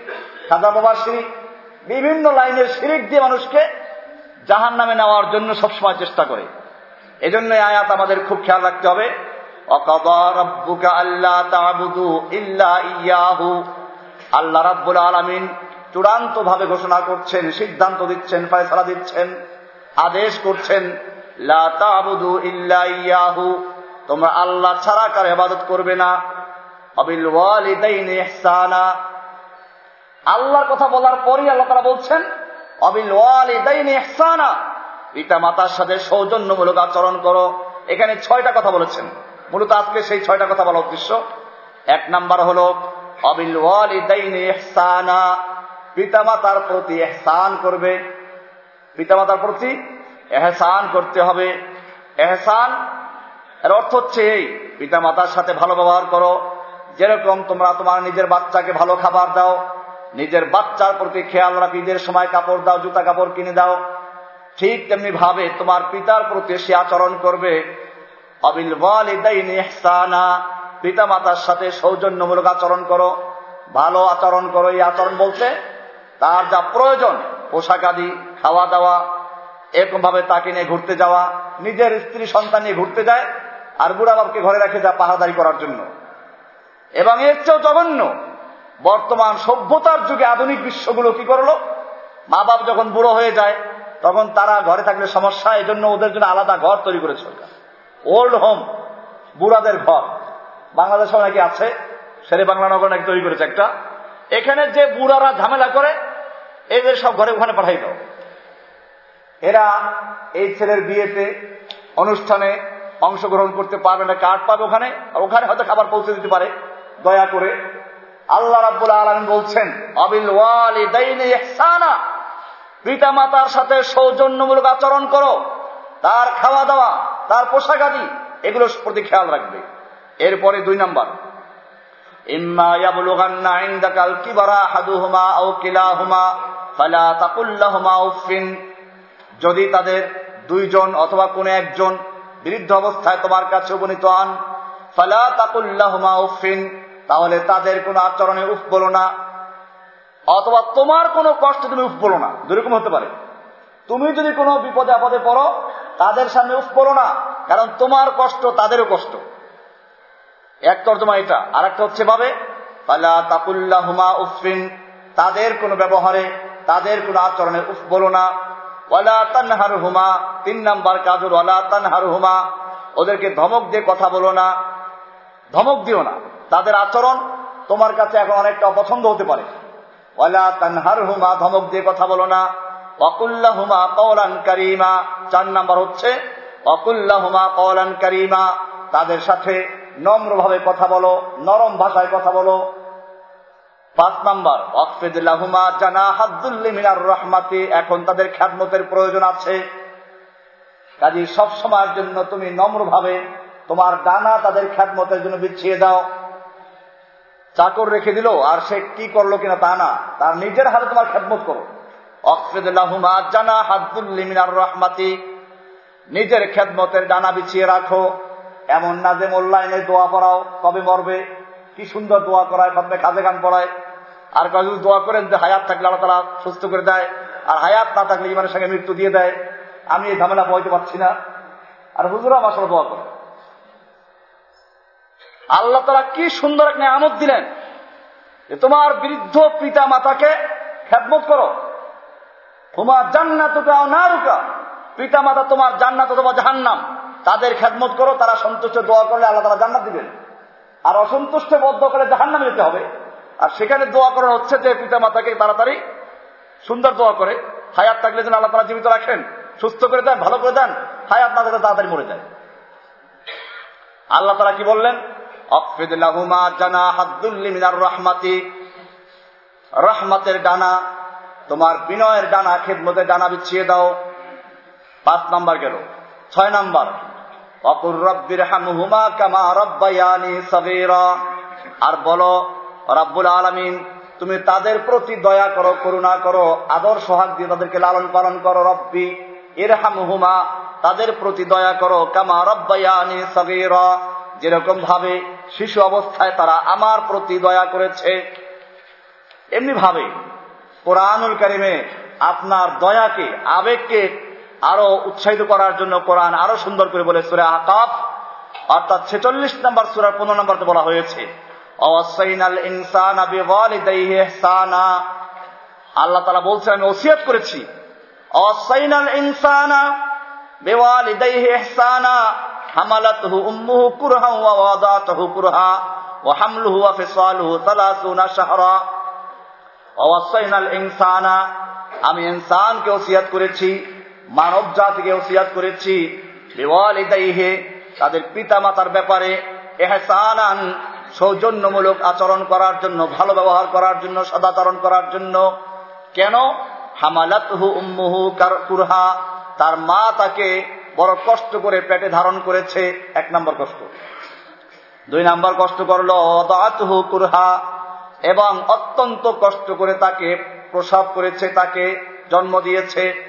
সাদা বাবার শিরিক, বিভিন্ন লাইনের শিরিক দিয়ে মানুষকে জাহান নামে নেওয়ার জন্য সবসময় চেষ্টা করে। এই জন্য আয়াত আমাদের খুব খেয়াল রাখতে হবে। আল্লাহ রাব্বুল আলমিন চূড়ান্ত ভাবে ঘোষণা করছেন, সিদ্ধান্ত দিচ্ছেন, ফয়সলা দিচ্ছেন। আদেশ করছেন ইয়াহু তোমরা আল্লাহ ছাড়া কার হেবাদত করবে না। আল্লাহর কথা বলার পরই আল্লাহ তারা বলছেন পিতা মাতার সাথে সৌজন্যমূলক আচরণ করো। এখানে ছয়টা কথা বলেছেন। মূলত আজকে সেই ছয়টা কথা বলার উদ্দেশ্য। এক নাম্বার হল, অবিল পিতা মাতার প্রতি এহসান করবে। পিতা মাতার প্রতি এহসান করতে হবে। এহসান এর অর্থ হচ্ছে এই পিতা মাতার সাথে ভালো ব্যবহার করো। যেরকম তোমরা তোমার নিজের বাচ্চাকে ভালো খাবার দাও, নিজের বাচ্চার প্রতি খেয়াল রাখি, ঈদের সময় কাপড় দাও, জুতা কাপড় কিনে দাও। ঠিক তেমনি ভাবে তোমার পিতার প্রতি সে আচরণ করবে। অবিল পিতা মাতার সাথে সৌজন্যমূলক আচরণ করো, ভালো আচরণ করো। এই আচরণ বলতে তার যা প্রয়োজন, পোশাক আদি খাওয়া দাওয়া এরকম ভাবে তাকে নিয়ে ঘুরতে যাওয়া, নিজের স্ত্রী, সন্তান নিয়ে ঘুরতে যায়, আর বুড়া বাবকে ঘরে রাখে যা পাহাদারি করার জন্য। এবং এর চেয়েও জঘন্য, বর্তমান সভ্যতার যুগে আধুনিক বিশ্বগুলো কি করল? মা বাপ যখন বুড়ো হয়ে যায়, তখন তারা ঘরে থাকলে সমস্যা এই জন্য ওদের জন্য আলাদা ঘর তৈরি করে সরকার। ওল্ড হোম বুড়াদের ঘর। বাংলাদেশে নাকি আছে, শেরে বাংলা নগর নাকি তৈরি করেছে একটা। এখানে যে বুড়ারা ঝামেলা করে, এদের সব ঘরে ওখানে পাঠাই দাও এরা এই ছেলের বিয়েতে অনুষ্ঠানে অংশগ্রহণ করতে পারবে না, কার্ড পাবে ওখানে ওখানে হয়তো খাবার পৌঁছে দিতে পারে। দয়া করে আল্লাহ রাব্বুল আলম বলছেন ওয়ালিদাইনা পিতা মাতার সাথে সৌজন্যমূলক আচরণ করো। তার খাওয়া দাওয়া তার পোশাক আদি এগুলোর প্রতি খেয়াল রাখবে। এরপরে দুই নাম্বার, ইম্মা ইয়াবলুগান্না ইনদাকাল কিবারা হাদুহুমা আও কিলাহুমা, ফালা তাকুল্লাহুমা উফিন যদি তাদের দুইজন অথবা কোনো একজন বৃদ্ধ অবস্থায় তোমার কাছে উপনীত হন, ফালা তাকুল্লাহুমা উফিন তাহলে তাদের কোনো আচরণে উফ বলো না। অথবা তোমার কোনো কষ্ট তুমি উফ বলো না। দুরকম হতে পারে। তুমি যদি কোনো বিপদে আপদে পড়ো, তাদের সামনে উফ বলো না, কারণ তোমার কষ্ট তাদেরও কষ্ট। এক তর্জমা এটা। আর একটা হচ্ছে ভাবে পালা তাকুল্লাহ হুমা উফিন তাদের কোনো ব্যবহারে, তাদের কোনো আচরণে উফ বলো না। ওয়ালা তানহার হুমা তিন নাম্বার কাজুর ওয়ালা তানহার হুমা ওদেরকে ধমক দিয়ে কথা বলো না, ধমক দিও না। তাদের আচরণ তোমার কাছে এখন অনেকটা অপছন্দ হতে পারে। ওয়ালা তানহার হুমা ধমক দিয়ে কথা বলো না। অকুল্লা হুমা কৌলান কারিমা, চার নাম্বার হচ্ছে অকুল্লা হুমা কৌলান কারিমা। তাদের সাথে নম্রভাবে কথা বলো, নরম ভাষায় কথা বলো। পাঁচ নাম্বার অকফেদুল্লাহুমা জানা হাদুল্লি মিনার রহমাতি, এখন তাদের খ্যাতমতের প্রয়োজন আছে। কাজী সব সময়ের জন্য তুমি নম্রভাবে তোমার ডানা তাদের খ্যাতমতের জন্য বিছিয়ে দাও। চাকর রেখে দিল, আর সে কি করল কিনা তা না, তার নিজের হাতে তোমার খ্যাতমত করো। অকফেদুল্লাহুমা জানা হাদুল্লি মিনার রহমাতি, নিজের খেদমতের ডানা বিছিয়ে রাখো। এমন না যে মোল্লাইনে দোয়া পড়াও, কবে মরবে? কি সুন্দর দোয়া করায় খতমে খাজে গান পড়ায়। আর যদি দোয়া করেন যে হায়াত থাকলে আল্লাহ তারা সুস্থ করে দেয়, আর হায়াত না থাকলে ইমানের সঙ্গে মৃত্যু দিয়ে দেয়, আমি এই ঝামেলা বইতে পারছি না। আর হুজুরা আমার সাথে দোয়া করে। আল্লাহ তারা কি সুন্দর এক আমদ দিলেন, যে তোমার বৃদ্ধ পিতা মাতাকে খেদমত করো। তোমার জান্নাত না রুকা পিতা মাতা তোমার জান্নাত তোমার জাহান্নাম, তাদের খেদমত করো, তারা সন্তুষ্ট, দোয়া করলে আল্লাহ তারা জান্নাত দিবেন। আর অসন্তুষ্ট বদ্ধ করে জাহান্নামে যেতে হবে। আর সেখানে দোয়া করা হচ্ছে যে পিতা মাতাকে তাড়াতাড়ি সুন্দর দোয়া করে। হায়াত থাকলে যেন আল্লাহ তারা জীবিত রাখেন, সুস্থ করে দেন, ভালো করে দেন, হায়াত না থাকলে তাড়াতাড়ি মরে যায়। আল্লাহ তারা কি বললেন? রহমাতের ডানা, তোমার বিনয়ের ডানা, খেদমতের ডানা বিছিয়ে দাও। পাঁচ নাম্বার গেল। ছয় নাম্বার। আর বলো, রব্বুল আলমিন, তুমি তাদের প্রতি দয়া করো, করুণা করো, আদর সোহাগ দিয়ে তাদেরকে লালন পালন করো, রব্বি। এর হামহুমা তাদের প্রতি দয়া করো, কামা রব্বায়ানি সগীরা। যেরকম ভাবে শিশু অবস্থায় তারা আমার প্রতি দয়া করেছে এমনি ভাবে কোরআনুল কারিমে আপনার দয়াকে, আবেগকে আরও উৎসাহিত করার জন্য কোরআন আরও সুন্দর করে বলে সুরে আকাব অর্থাৎ ছেচল্লিশ নম্বর সুরার পনেরো নম্বরতে বলা হয়েছে আল্লাহ তালা বলছে আমি ওসিয়াত করেছি ইনসানা কুরহা কুরহা, ওয়া হামলুহু ওয়া ফিসালুহু 30 শাহরা। ওয়াসাইনাল ইনসানা, আমি ইনসানকে ওসিয়াত করেছি মানব জাতিকে ওসিয়াত করেছি তাদের পিতা মাতার ব্যাপারে এহসানান, সৌজন্যমূলক আচরণ করার জন্য, ভালো ব্যবহার করার জন্য, সদাচরণ করার জন্য। কেন? উম্মুহু কুরহা, তার মা তাকে বড় কষ্ট করে পেটে ধারণ করেছে, এক নম্বর কষ্ট। দুই নম্বর কষ্ট করল অদাতহু কুরহা, এবং অত্যন্ত কষ্ট করে তাকে প্রসাব করেছে, তাকে জন্ম দিয়েছে।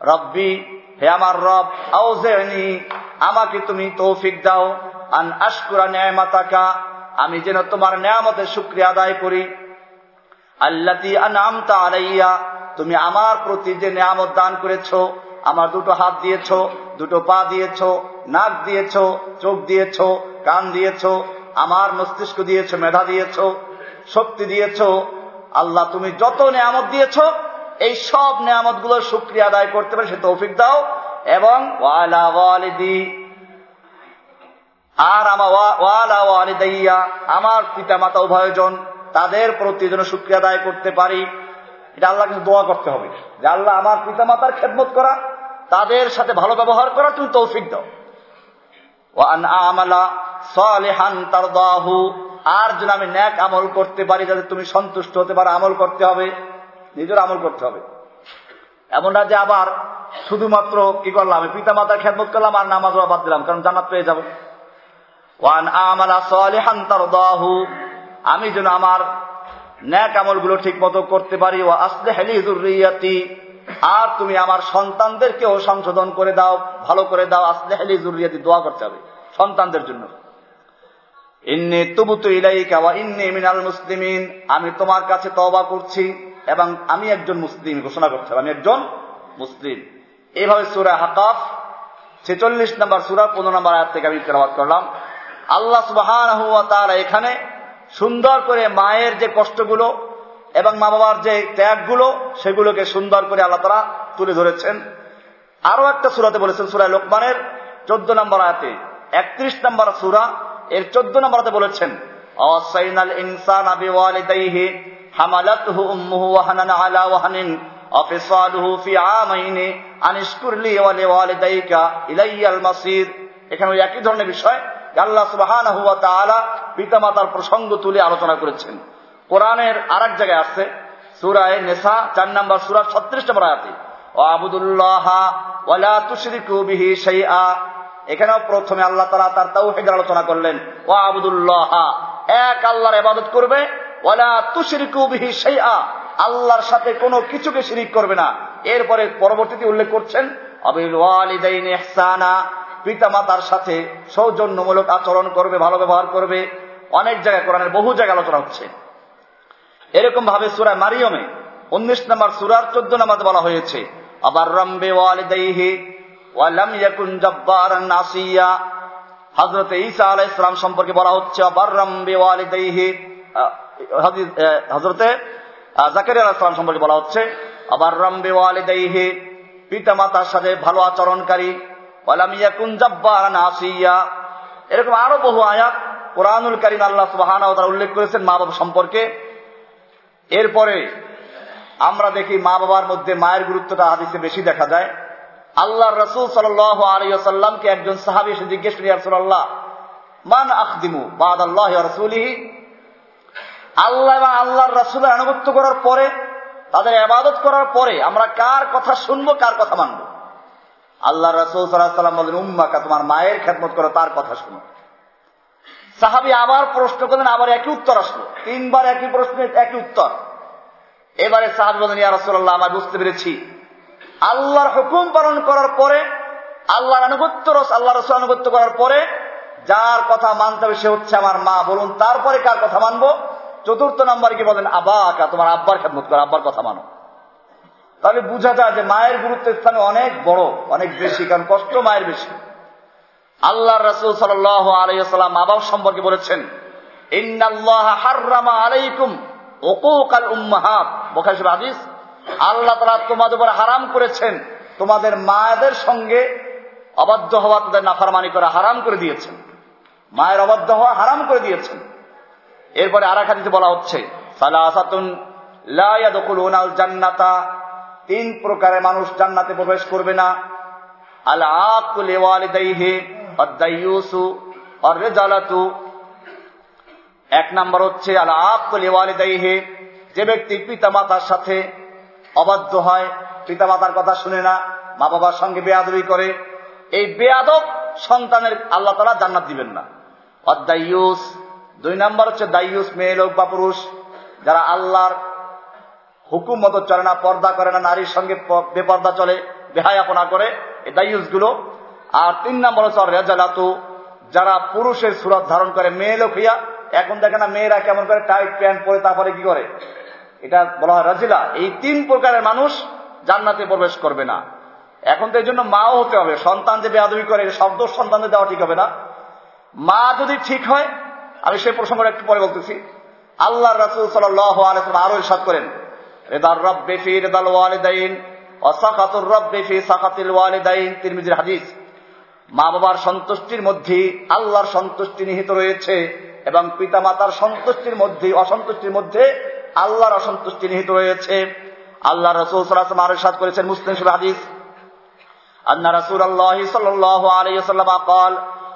রব্বি, হে আমার রব, আউজেনি, আমাকে তুমি তৌফিক দাও, আন আশকুরা ন্যায়মাতাকা আমি যেন তোমার নিয়ামতের শুক্রিয়া আদায় করি। আল্লাতি আনামতা আলাইয়া, তুমি আমার প্রতি যে নিয়ামত দান করেছ, আমার দুটো হাত দিয়েছ, দুটো পা দিয়েছ, নাক দিয়েছ, চোখ দিয়েছ, কান দিয়েছ, আমার মস্তিষ্ক দিয়েছ, মেধা দিয়েছ, শক্তি দিয়েছ, আল্লাহ তুমি যত নিয়ামত দিয়েছ এই সব নিয়ামতগুলোর শুক্রিয়া আদায় করতে পারে, সে তৌফিক দাও। এবং ওয়ালা ওয়ালিদি, আর আমার ওয়ালা ওয়ালিদাইয়া, আমার পিতা মাতা উভয়জন, তাদের প্রতি যেন শুক্রিয়া আদায় করতে পারি। এটা আল্লাহ কিন্তু দোয়া করতে হবে। যে আল্লাহ আমার পিতা মাতার খেদমত করা, তাদের সাথে ভালো ব্যবহার করা, তুমি তৌফিক দাও। ওয়ান আমালা তার আর যেন আমি ন্যাক আমল করতে পারি, যাতে তুমি সন্তুষ্ট হতে পারো, আমল করতে হবে। নিজের আমল করতে হবে। এমন না যে আবার শুধুমাত্র কি করলাম পিতা মাতার খেদমত করলাম আর নামাজ বাদ দিলাম, কারণ জান্নাত পেয়ে যাব। ওয়ান আমি যেন আমার ন্যাক আমলগুলো ঠিক মতো করতে পারি ও আসলে আর তুমি আমার সন্তানদেরকেও সংশোধন করে দাও, ভালো করে দাও আসলে হেলি জুরিয়াতি দোয়া করতে হবে সন্তানদের জন্য। ইন্নি তুবুতু ইলাইকা ওয়া ইন্নি মিনাল মুসলিমিন, আমি তোমার কাছে তওবা করছি। এবং আমি একজন মুসলিম, ঘোষণা করতে আমি একজন মুসলিম। এইভাবে সুরা হাকাফ, ছেচল্লিশ নম্বর সুরা, পনেরো নম্বর আয়াত থেকে আমি তেলাবাদ করলাম। আল্লাহ সুবাহান এখানে সুন্দর করে মায়ের যে কষ্টগুলো এবং মা বাবার যে ত্যাগগুলো, সেগুলোকে সুন্দর করে আল্লাহ তারা তুলে ধরেছেন। আরও একটা সুরাতে বলেছেন সুরায় লোকমানের চোদ্দ নম্বর আয়াতে। একত্রিশ নম্বর সুরা, এর চোদ্দ নম্বরতে বলেছেন, অসাইনাল ইনসান হামালাতহু উম্মুহু ওয়াহানান আলা ওয়াহানিন, অফিসালুহু ফি আমাইনি আনিশকুরলি ওয়া লিওয়ালিদাইকা ইলাইয়াল মাসির। এখানে ওই একই ধরনের বিষয় আল্লাহ সুবহানাহু ওয়া তাআলা পিতামাতার প্রসঙ্গ তুলে আলোচনা করেছেন। কোরআনের আর এক জায়গায় আছে, সুরায় নেশা চার নম্বর সুরা ছত্রিশ নম্বর আয়াতে। ও আবুদুল্লাহ ওয়ালা তুশরিকু বিহি শাইআ। এখানেও প্রথমে আল্লাহ তালা তার তাওহিদের আলোচনা করলেন। ও আবুদুল্লাহ, এক আল্লাহর ইবাদত করবে আল্লাহর সাথে কোনো কিছুকে শিরিক করবে না। এরপরে পরবর্তীতে উল্লেখ করছেন পিতা মাতার সাথে সৌজন্যমূলক আচরণ করবে, ভালো ব্যবহার করবে। অনেক জায়গায় কোরআনের বহু জায়গায় আলোচনা হচ্ছে। এরকম ভাবে সুরায় মারিয়মে উনিশ নম্বর সুরার চোদ্দ নম্বর বলা হয়েছে, আবার রম্বে ওয়ালিদাইহি ওয়ালাম ইয়াকুন নাসিয়া ঈসা সম্পর্কে বলা হচ্ছে, আবার হযরতে জাকারিয়া আলাইহিস সম্পর্কে বলা হচ্ছে, আবার রম্বে ওয়ালিদাইহি পিতা মাতার সাথে ভালো আচরণকারী নাসিয়া এরকম আরও বহু আয়াত কোরআনুল কারীম আল্লাহ সুবহানাহু ওয়া তাআলা উল্লেখ করেছেন মা বাবা সম্পর্কে। এরপরে আমরা দেখি মা বাবার মধ্যে মায়ের গুরুত্বটা হাদিসে বেশি দেখা যায়। আল্লাহ রসুল সাল আলিয়াল্লামকে একজন সাহাবি জিজ্ঞেস করি রসুল্লাহ মান আখদিমু বাদ আল্লাহ রসুলিহি? আল্লাহ এবং আল্লাহর রসুলের আনুগত্য করার পরে, তাদের আবাদত করার পরে আমরা কার কথা শুনব, কার কথা মানবো? আল্লাহ রসুল সাল্লাহ সাল্লাম বলেন, উম্মাকা, তোমার মায়ের খেদমত করো, তার কথা শুনো। সাহাবি আবার প্রশ্ন করলেন, আবার একই উত্তর আসলো। তিনবার একই প্রশ্নের একই উত্তর। এবারে সাহাবি বলেন, ইয়া রসুল্লাহ আমার বুঝতে পেরেছি। আল্লাহর হুকুম পালন করার পরে, আল্লাহর আনুগত্য রস আল্লাহ রসুল আনুগত্য করার পরে, যার কথা মানতে হবে সে হচ্ছে আমার মা। বলুন, তারপরে কার কথা মানবো? চতুর্থ নাম্বার কি বলেন, আবা আবাকা তোমার আব্বার খেদমত করো, আব্বার কথা মানো। তাহলে বুঝা যায় যে মায়ের গুরুত্বের স্থানে অনেক বড়, অনেক বেশি, কারণ কষ্ট মায়ের বেশি। আল্লাহ রসুল সাল আলাইসাল্লাম মা বাবা সম্পর্কে বলেছেন আলাইকুম ওকুকাল উম্মাহাত। বোখাই হাদিস, আল্লাহ তারা তোমাদের উপর হারাম করেছেন, তোমাদের মায়েদের সঙ্গে অবাধ্য হওয়া, তাদের নাফারমানি করা হারাম করে দিয়েছেন। মায়ের অবাধ্য হওয়া হারাম করে দিয়েছেন। এরপরে আর বলা হচ্ছে জান্নাতা, তিন প্রকারের মানুষ জান্নাতে প্রবেশ করবে না। আল আকুল ওয়ালিদাইহি অদ্দাইয়ুসু অর্রেজালাতু এক নম্বর হচ্ছে, আল আকুল ওয়ালিদাইহি যে ব্যক্তি পিতা মাতার সাথে অবাধ্য হয় পিতা মাতার কথা শুনে না মা বাবার সঙ্গে বেয়াদবি করে, এই বেয়াদব সন্তানের আল্লাহ তারা জান্নাত দিবেন না। অদ্দাইয়ুস দুই নাম্বার হচ্ছে দাইয়ুস মেয়ে লোক বা পুরুষ, যারা আল্লাহর হুকুম মতো চলে না, পর্দা করে না, নারীর সঙ্গে বেপর্দা চলে, বেহায়াপনা করে, এই দাইয়ুসগুলো আর তিন নম্বর হচ্ছে রেজালাতু, যারা পুরুষের সুরত ধারণ করে, মেয়ে লোক হইয়া, এখন দেখে না মেয়েরা কেমন করে টাইট প্যান্ট পরে তারপরে কি করে? এটা বলা হয় রাজিলা। এই তিন প্রকারের মানুষ জান্নাতে প্রবেশ করবে না। এখন তো এই জন্য মাও হতে হবে, সন্তান যে বেয়াদবি করে শব্দ সন্তানদের দেওয়া ঠিক হবে না। মা যদি ঠিক হয় আমি সেই প্রসঙ্গটা একটু পরে বলতেছি। আল্লাহ রাসুল সাল্লাহ আরও সাত করেন, রেদার বেফি মা বাবার সন্তুষ্টির আল্লাহর সন্তুষ্টি নিহিত রয়েছে এবং পিতা মাতার সন্তুষ্টির অসন্তুষ্টির মধ্যে আল্লাহর অসন্তুষ্টি নিহিত রয়েছে। আল্লাহ রসুল করেছেন মুসলিম হাদিস। রসুল আল্লাহ আলিয়া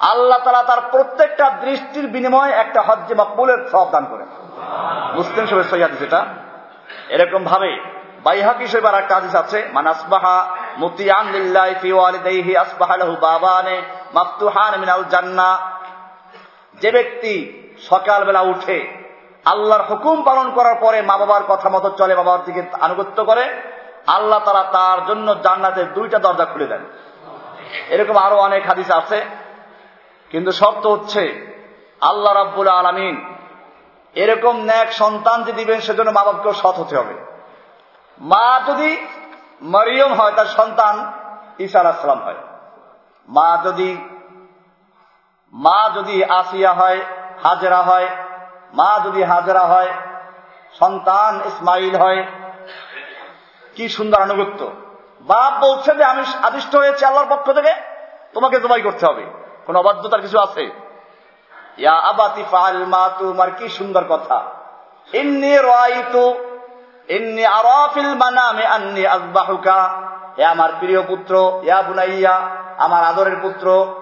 আল্লাহ তালা তার প্রত্যেকটা দৃষ্টির বিনিময়ে একটা হজ্জে মাকবুলের সব দান করেন। মুসলিম সবের সৈয়াদ যেটা এরকম ভাবে আছে লাহু মিনাল যে ব্যক্তি সকালবেলা উঠে আল্লাহর হুকুম পালন করার পরে মা বাবার কথা মতো চলে বাবার দিকে আনুগত্য করে, আল্লাহ তারা তার জন্য জান্নাতের দুইটা দরজা খুলে দেন। এরকম আরও অনেক হাদিস আছে। কিন্তু শর্ত হচ্ছে আল্লাহ রাব্বুল আলমিন এরকম ন্যাক সন্তান যে দিবেন, সেজন্য মা বাবাকেও সৎ হতে হবে। মা যদি মরিয়ম হয়, তার সন্তান ঈসা আলাহাম হয়। মা যদি মা যদি আসিয়া হয়, হাজরা হয়, মা যদি হাজরা হয়, সন্তান ইসমাইল হয়, কি সুন্দর আনুগত্য। বাপ বলছে যে, আমি আদিষ্ট হয়েছি আল্লাহর পক্ষ থেকে, তোমাকে জবাই করতে হবে। কোন অবাধ্যতার কিছু আছে? ইয়া মা তোমার, কি সুন্দর কথা। আন্নি এ আমার প্রিয় পুত্র আমার আদরের পুত্র,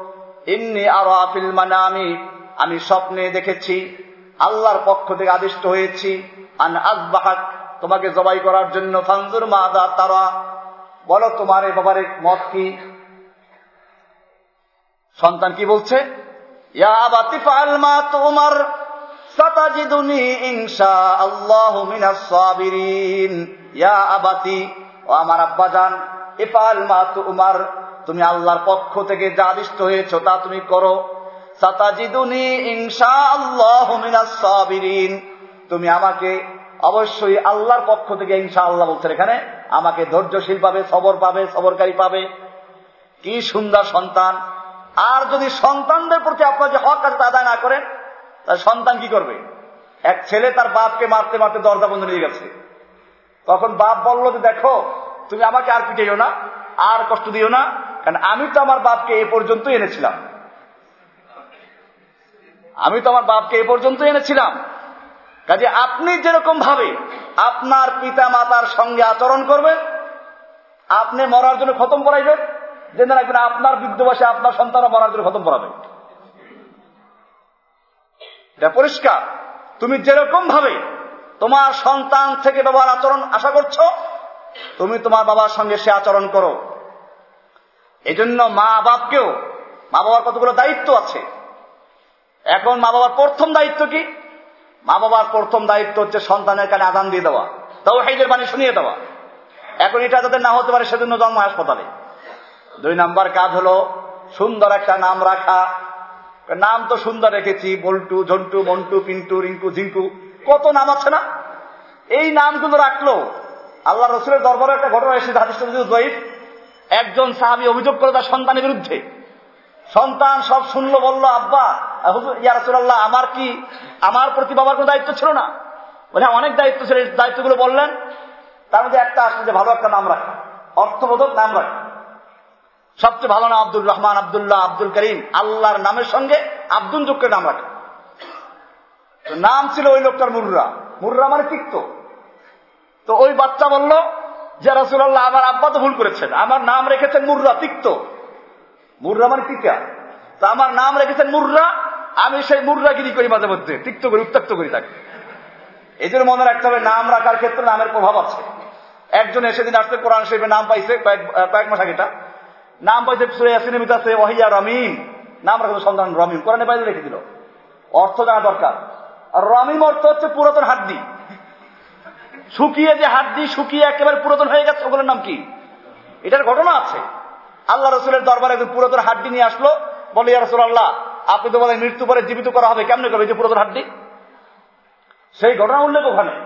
ইন্নি আরাফিল মানামি, আমি স্বপ্নে দেখেছি, আল্লাহর পক্ষ থেকে আদিষ্ট হয়েছি। আন আজবাহাক তোমাকে জবাই করার জন্য ফানজুর মাদা তারা। বলো তোমার এ বাবার মত কি? সন্তান কি বলছে? তোমার আল্লাহ সাবিরিন। ইয়া আবাতি, ও আমার আব্বাজান ইফাল মা তোমার, তুমি আল্লাহর পক্ষ থেকে যা আদিষ্ট হয়েছ তা তুমি করো। সাতাজিদুনি ইনশা আল্লাহ সাবিরিন। তুমি আমাকে অবশ্যই আল্লাহর পক্ষ থেকে ইনশা আল্লাহ বলছেন এখানে, আমাকে ধৈর্যশীল পাবে, সবর পাবে, সবরকারী পাবে। কি সুন্দর সন্তান। আর যদি সন্তানদের প্রতি আপনার যে হক আছে আদায় না করেন, তাহলে সন্তান কি করবে? এক ছেলে তার বাপকে মারতে মারতে দরজা বন্ধ নিয়ে গেছে। তখন বাপ বলল যে, দেখো, তুমি আমাকে আর পিটাইও না, আর কষ্ট দিও না, কারণ আমি তো আমার বাপকে এ পর্যন্ত এনেছিলাম। আমি তো আমার বাপকে এ পর্যন্ত এনেছিলাম। কাজে আপনি যেরকম ভাবে আপনার পিতা মাতার সঙ্গে আচরণ করবেন, আপনি মরার জন্য খতম জেনে রাখবেন, আপনার বৃদ্ধ বসে আপনার সন্তানরা মরার জন্য খতম পড়াবে। এটা পরিষ্কার। তুমি যেরকম ভাবে তোমার সন্তান থেকে ব্যবহার আচরণ আশা করছ, তুমি তোমার বাবার সঙ্গে সে আচরণ করো। এই জন্য মা বাপকেও মা বাবার কতগুলো দায়িত্ব আছে? এখন মা বাবার প্রথম দায়িত্ব কি? মা বাবার প্রথম দায়িত্ব হচ্ছে সন্তানের কানে আদান দিয়ে দেওয়া তাও হাইদের বাণী শুনিয়ে দেওয়া। এখন এটা যাদের না হতে পারে, সেজন্য জন্ম হাসপাতালে। দুই নাম্বার কাজ হলো সুন্দর একটা নাম রাখা। নাম তো সুন্দর রেখেছি, বল্টু, ঝন্টু, মন্টু, পিন্টু, রিঙ্কু, ঝিঙ্কু, কত নাম আছে না? এই নামগুলো রাখল। আল্লাহ রসুলের দরবারে একটা ঘটনা এসেছে হাদিস একজন সাহাবি অভিযোগ করে তার সন্তানের বিরুদ্ধে। সন্তান সব শুনলো, বলল, আব্বা ইয়ারসুল্লাহ আমার কি, আমার প্রতি বাবার কোনো দায়িত্ব ছিল না? বলে অনেক দায়িত্ব ছিল। দায়িত্বগুলো বললেন, তার মধ্যে একটা আসলে যে ভালো একটা নাম রাখা, অর্থবোধক নাম রাখা। সবচেয়ে ভালো নাম আব্দুল রহমান, আবদুল্লাহ, আব্দুল করিম। আল্লাহর নামের সঙ্গে আব্দুল যুগকে নাম রাখা। নাম ছিল ওই লোকটার মুর্রা। মুর্রা মানে তিক্ত। তো ওই বাচ্চা বলল, যে রসুল্লাহ আমার আব্বা তো ভুল করেছেন। আমার নাম রেখেছেন মুর্রা, তিক্ত। মুর্রা মানে তিতা। তো আমার নাম রেখেছেন মুর্রা, আমি সেই মুর্রাগিরি করি মাঝে মধ্যে। তিক্ত করি উত্তক্ত করি তাকে। এই জন্য মনে রাখতে হবে, নাম রাখার ক্ষেত্রে নামের প্রভাব আছে। একজন এসে দিন আসতে কোরআন শরীফের নাম পাইছে, কয়েক মাস আগেটা নাম পাইছে ওহিয়া রমিম। নাম রাখল সন্তান রমিম। কোরআনে বাইরে রেখে দিল। অর্থ জানা দরকার। আর রমিম অর্থ হচ্ছে পুরাতন হাড্ডি। শুকিয়ে যে হাড্ডি শুকিয়ে একেবারে পুরাতন হয়ে গেছে, ওগুলোর নাম কি? এটার ঘটনা আছে। আল্লাহ রসুলের দরবারে একজন পুরাতন হাড্ডি নিয়ে আসলো। বলে, ইয়া রসুল আল্লাহ আপনি তো বলেন মৃত্যু পরে জীবিত করা হবে। কেমনে করবে যে পুরাতন হাড্ডি? সেই ঘটনা উল্লেখ ওখানে।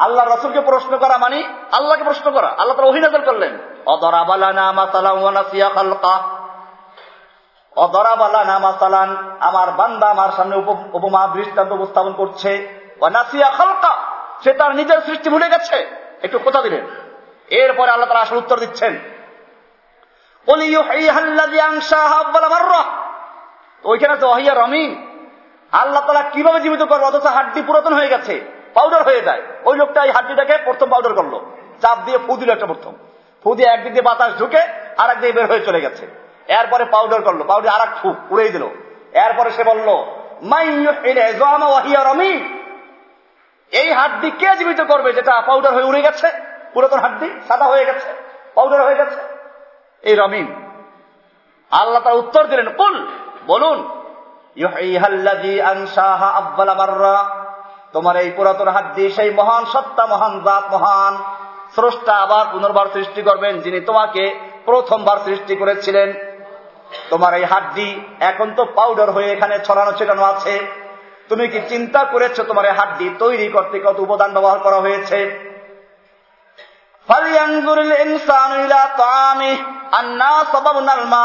আল্লাহ রসুলকে প্রশ্ন করা মানে আল্লাহকে প্রশ্ন করা। আল্লাহ তারা অভিনন্দন করলেন। আমার বান্দা আমার সামনে উপমা দৃষ্টান্ত উপস্থাপন করছে। সে তার নিজের সৃষ্টি ভুলে গেছে। একটু কথা দিলেন। এরপরে আল্লাহ তারা আসলে উত্তর দিচ্ছেন। ওইখানে তো অহিয়া রমিন। আল্লাহ তালা কীভাবে জীবিত করব? অথচ হাড্ডি পুরাতন হয়ে গেছে। পাউডার হয়ে যায়। ওই লোকটা এই হাড্ডিটাকে প্রথম পাউডার করল। চাপ দিয়ে ফু দিল একটা প্রথম। ফু দিয়ে একদিক দিয়ে বাতাস ঢুকে আর একদিকে বের হয়ে চলে গেছে। এরপরে পাউডার করল। পাউডার আর এক ফুক উড়েই দিল। এরপরে সে বলল এই হাড্ডি কে জীবিত করবে যেটা পাউডার হয়ে উড়ে গেছে? পুরাতন হাড্ডি, সাদা হয়ে গেছে, পাউডার হয়ে গেছে। এই রমিন আল্লাহ তার উত্তর দিলেন বলুন তোমার এই পুরাতন হাড্ডি, সেই মহান সত্তা, মহান জাত, মহান স্রষ্টা আবার পুনর্বার সৃষ্টি করবেন, যিনি তোমাকে প্রথমবার সৃষ্টি করেছিলেন। তোমার এই হাড্ডি এখন তো পাউডার হয়ে এখানে ছড়ানো, ছিটানো আছে। তুমি কি চিন্তা করেছ তোমার এই হাড্ডি তৈরি করতে কত উপাদান ব্যবহার করা হয়েছে? আন্না মা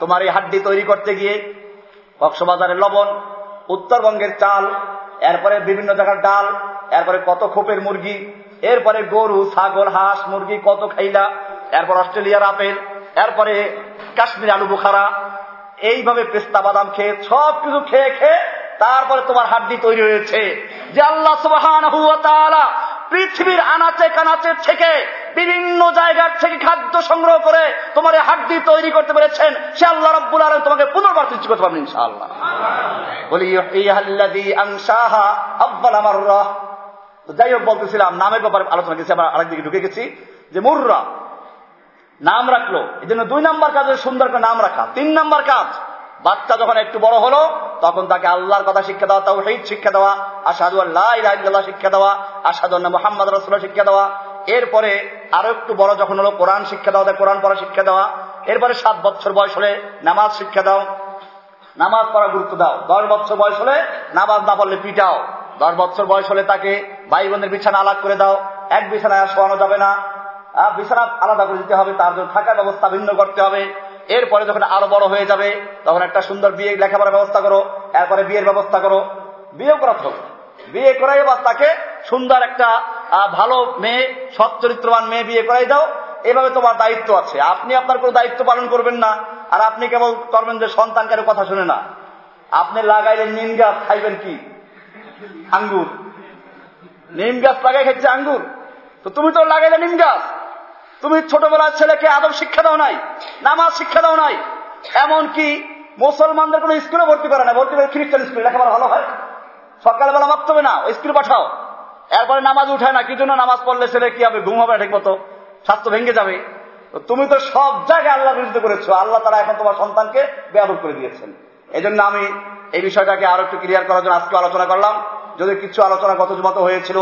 তোমার এই হাড্ডি তৈরি করতে গিয়ে কক্সবাজারের লবণ, উত্তরবঙ্গের চাল, এরপরে বিভিন্ন জায়গার ডাল, এরপরে কত খোপের মুরগি, এরপরে গরু, ছাগল, হাঁস, মুরগি কত খাইলা, এরপর অস্ট্রেলিয়ার আপেল, এরপরে কাশ্মীর আলু বুখারা এইভাবে পেস্তা বাদাম খেয়ে সব কিছু খেয়ে খেয়ে তারপরে তোমার হাড্ডি তৈরি হয়েছে। যে আল্লাহ সুবাহান পৃথিবীর আনাচে কানাচে থেকে বিভিন্ন জায়গার থেকে খাদ্য সংগ্রহ করে তোমার হাড্ডি তৈরি করতে পেরেছেন, সে আল্লাহ রব্বুল আলম তোমাকে পুনর্বার সৃষ্টি করতে পারবেন ইনশাআল্লাহ। বলি যাই হোক, বলতেছিলাম, নামের ব্যাপারে আলোচনা গেছি আবার আরেকদিকে ঢুকে গেছি। যে মুর্রা নাম রাখল। এই জন্য দুই নম্বর কাজ সুন্দর করে নাম রাখা। তিন নম্বর কাজ, বাচ্চা যখন একটু বড় হলো, তখন তাকে আল্লাহর কথা শিক্ষা দেওয়া তাও সেই শিক্ষা দেওয়া আসাদু আল্লাহ শিক্ষা দেওয়া আসাদু মোহাম্মদ রসুল্লাহ শিক্ষা দেওয়া। এরপরে আরও একটু বড় যখন হলো, কোরআন শিক্ষা দেওয়া কোরআন পড়া শিক্ষা দেওয়া। এরপরে সাত বছর বয়স হলে নামাজ শিক্ষা দাও। নামাজ পড়া গুরুত্ব দাও। দশ বছর বয়স হলে নামাজ না পড়লে পিটাও। দশ বছর বয়স হলে তাকে ভাই বোনের বিছানা আলাদা করে দাও। এক বিছানায় শোয়ানো যাবে না। বিছানা আলাদা করে দিতে হবে, তার জন্য থাকার ব্যবস্থা ভিন্ন করতে হবে। এরপরে যখন আরও বড় হয়ে যাবে, তখন একটা সুন্দর বিয়ে লেখাপড়ার ব্যবস্থা করো, এরপরে বিয়ের ব্যবস্থা করো। বিয়ে করাতে হবে বিয়ে করাই বা তাকে সুন্দর একটা ভালো মেয়ে, সৎ চরিত্রবান মেয়ে বিয়ে করাই দাও। এভাবে তোমার দায়িত্ব আছে। আপনি আপনার কোনো দায়িত্ব পালন করবেন না, আর আপনি কেবল করবেন যে সন্তান কথা শুনে না। আপনি লাগাইলে নিম গাছ, খাইবেন কি? আঙ্গুর। নিম গাছ লাগাই খাচ্ছে আঙ্গুর। তো তুমি তো লাগাইলে নিম গাছ। তুমি ছোটবেলার ছেলেকে আদব শিক্ষা দাও নাই, নামাজ শিক্ষা দাও নাই, এমনকি মুসলমানদের কোনো স্কুলে ভর্তি করে না, ভর্তি করে খ্রিস্টান স্কুলে লেখাপড়া ভালো হয়? সকালবেলা মাপতে না স্কুলে পাঠাও। এরপরে নামাজ উঠায় না, কি জন্য নামাজ পড়লে ছেলে কি হবে, ঘুম হবে ঠিক মতো স্বাস্থ্য ভেঙে যাবে। তো তুমি তো সব জায়গায় আল্লাহ বিরুদ্ধে করেছ, আল্লাহ তারা এখন তোমার সন্তানকে ব্যবহার করে দিয়েছেন। এই জন্য আমি এই বিষয়টাকে আরও একটু ক্লিয়ার করার জন্য আজকে আলোচনা করলাম। যদি কিছু আলোচনা গত হয়েছিল,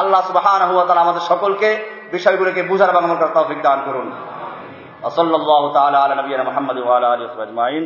আল্লাহ তারা আমাদের সকলকে বিষয়গুলোকে বুঝার বাংলা করার তৌফিক দান করুন وصلى الله تعالى على نبينا محمد وعلى اله وصحبه اجمعين